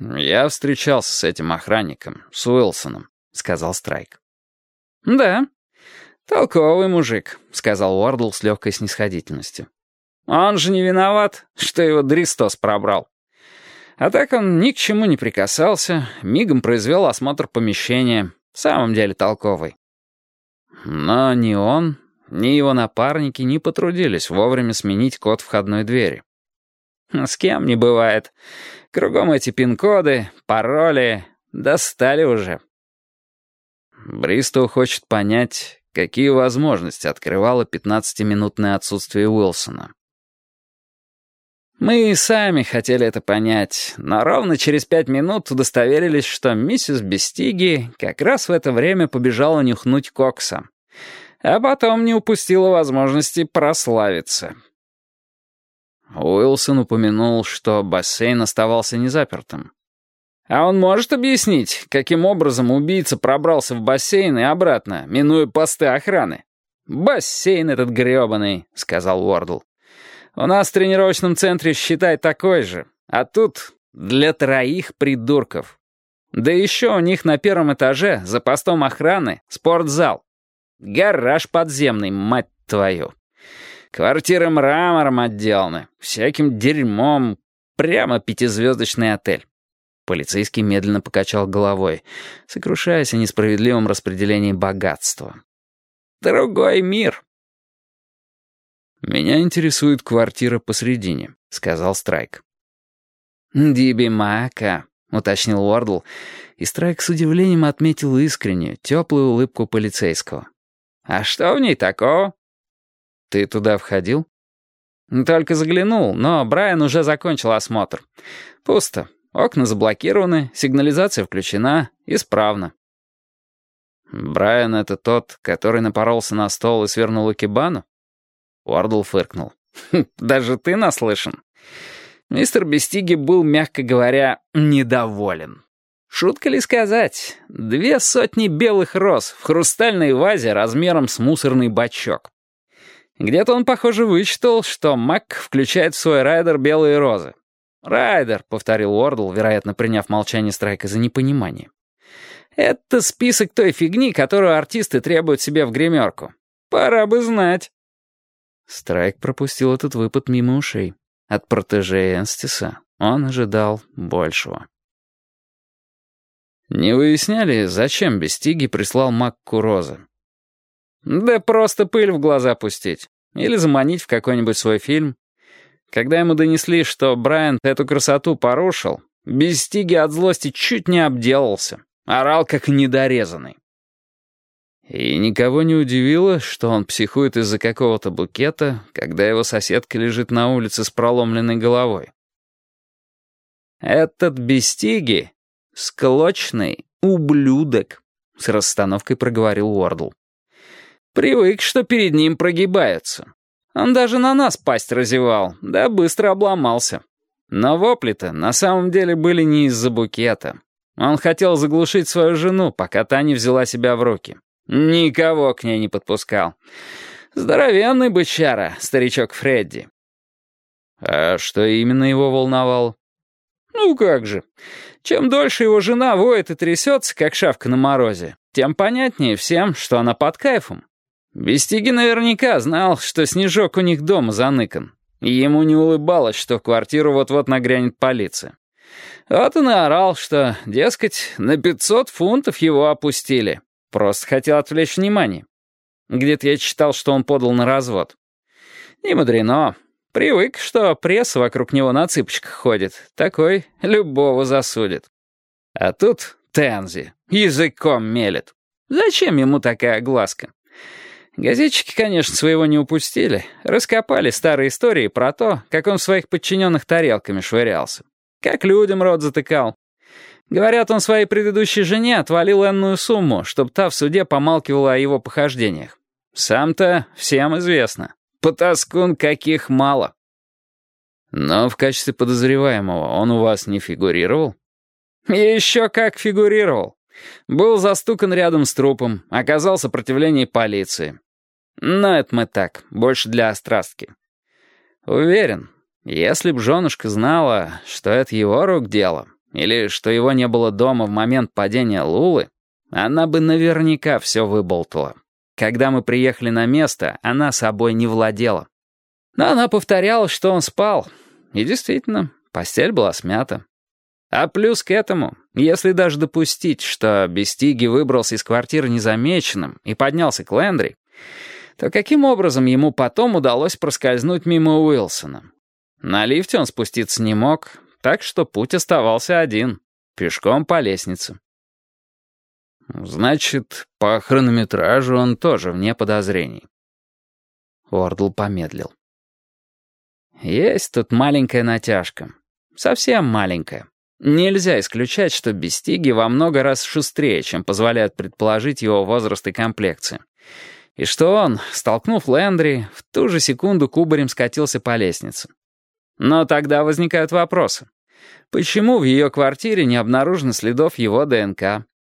«Я встречался с этим охранником, с Уилсоном», — сказал Страйк. «Да, толковый мужик», — сказал Уордл с легкой снисходительностью. «Он же не виноват, что его Дристос пробрал. А так он ни к чему не прикасался, мигом произвел осмотр помещения, в самом деле толковый». Но ни он, ни его напарники не потрудились вовремя сменить код входной двери. «С кем не бывает. Кругом эти пин-коды, пароли. Достали уже». Бристоу хочет понять, какие возможности открывало 15-минутное отсутствие Уилсона. Мы и сами хотели это понять, но ровно через пять минут удостоверились, что миссис Бестиги как раз в это время побежала нюхнуть кокса, а потом не упустила возможности прославиться. Уилсон упомянул, что бассейн оставался незапертым. А он может объяснить, каким образом убийца пробрался в бассейн и обратно, минуя посты охраны? «Бассейн этот грёбаный», — сказал Уордл. «У нас в тренировочном центре, считай, такой же. А тут для троих придурков. Да еще у них на первом этаже, за постом охраны, спортзал. Гараж подземный, мать твою. Квартиры мрамором отделаны, всяким дерьмом. Прямо пятизвездочный отель. Полицейский медленно покачал головой, сокрушаясь о несправедливом распределении богатства. «Другой мир». «Меня интересует квартира посредине», — сказал Страйк. «Диби Мака», — уточнил Уордл, и Страйк с удивлением отметил искреннюю, теплую улыбку полицейского. «А что в ней такого?» «Ты туда входил?» «Только заглянул, но Брайан уже закончил осмотр. Пусто. Окна заблокированы, сигнализация включена, исправно. «Брайан — это тот, который напоролся на стол и свернул экибану?» Уордл фыркнул. «Хм, «Даже ты наслышан?» Мистер Бестиги был, мягко говоря, недоволен. Шутка ли сказать? Две сотни белых роз в хрустальной вазе размером с мусорный бачок. Где-то он, похоже, вычитал, что Мак включает в свой райдер белые розы. «Райдер», — повторил Уордл, вероятно, приняв молчание Страйка за непонимание. «Это список той фигни, которую артисты требуют себе в гримерку. Пора бы знать». Страйк пропустил этот выпад мимо ушей. От протеже Энстиса он ожидал большего. «Не выясняли, зачем Бестиги прислал Макку розы?» «Да просто пыль в глаза пустить. Или заманить в какой-нибудь свой фильм. Когда ему донесли, что Брайант эту красоту порушил, без стиги от злости чуть не обделался. Орал, как недорезанный. И никого не удивило, что он психует из-за какого-то букета, когда его соседка лежит на улице с проломленной головой. «Этот Бестиги — склочный ублюдок», — с расстановкой проговорил Уордл. «Привык, что перед ним прогибаются. Он даже на нас пасть разевал, да быстро обломался. Но вопли-то на самом деле были не из-за букета. Он хотел заглушить свою жену, пока та не взяла себя в руки. Никого к ней не подпускал. Здоровенный бычара, старичок Фредди. А что именно его волновало? Ну как же. Чем дольше его жена воет и трясется, как шавка на морозе, тем понятнее всем, что она под кайфом. Бестиги наверняка знал, что снежок у них дома заныкан. И ему не улыбалось, что в квартиру вот-вот нагрянет полиция. Вот он и орал, что, дескать, на 500 фунтов его опустили. Просто хотел отвлечь внимание. Где-то я читал, что он подал на развод. Не мудрено. Привык, что пресса вокруг него на цыпочках ходит. Такой любого засудит. А тут Тензи языком мелет. Зачем ему такая глазка? Газетчики, конечно, своего не упустили. Раскопали старые истории про то, как он в своих подчиненных тарелками швырялся. Как людям рот затыкал. Говорят, он своей предыдущей жене отвалил энную сумму, чтобы та в суде помалкивала о его похождениях. Сам-то всем известно. Потаскун каких мало. Но в качестве подозреваемого он у вас не фигурировал? Еще как фигурировал. Был застукан рядом с трупом, оказал сопротивление полиции. Но это мы так, больше для острастки. Уверен, если б женушка знала, что это его рук дело, или что его не было дома в момент падения Лулы, она бы наверняка все выболтала. Когда мы приехали на место, она собой не владела. Но она повторяла, что он спал. И действительно, постель была смята. А плюс к этому, если даже допустить, что Бестиги выбрался из квартиры незамеченным и поднялся к Лендри, то каким образом ему потом удалось проскользнуть мимо Уилсона? На лифте он спуститься не мог, так что путь оставался один — пешком по лестнице. Значит, по хронометражу он тоже вне подозрений. Ордл помедлил. Есть тут маленькая натяжка. Совсем маленькая. Нельзя исключать, что Бестиги во много раз шустрее, чем позволяют предположить его возраст и комплекция. И что он, столкнув Лэндри, в ту же секунду кубарем скатился по лестнице. Но тогда возникают вопросы. Почему в ее квартире не обнаружено следов его ДНК?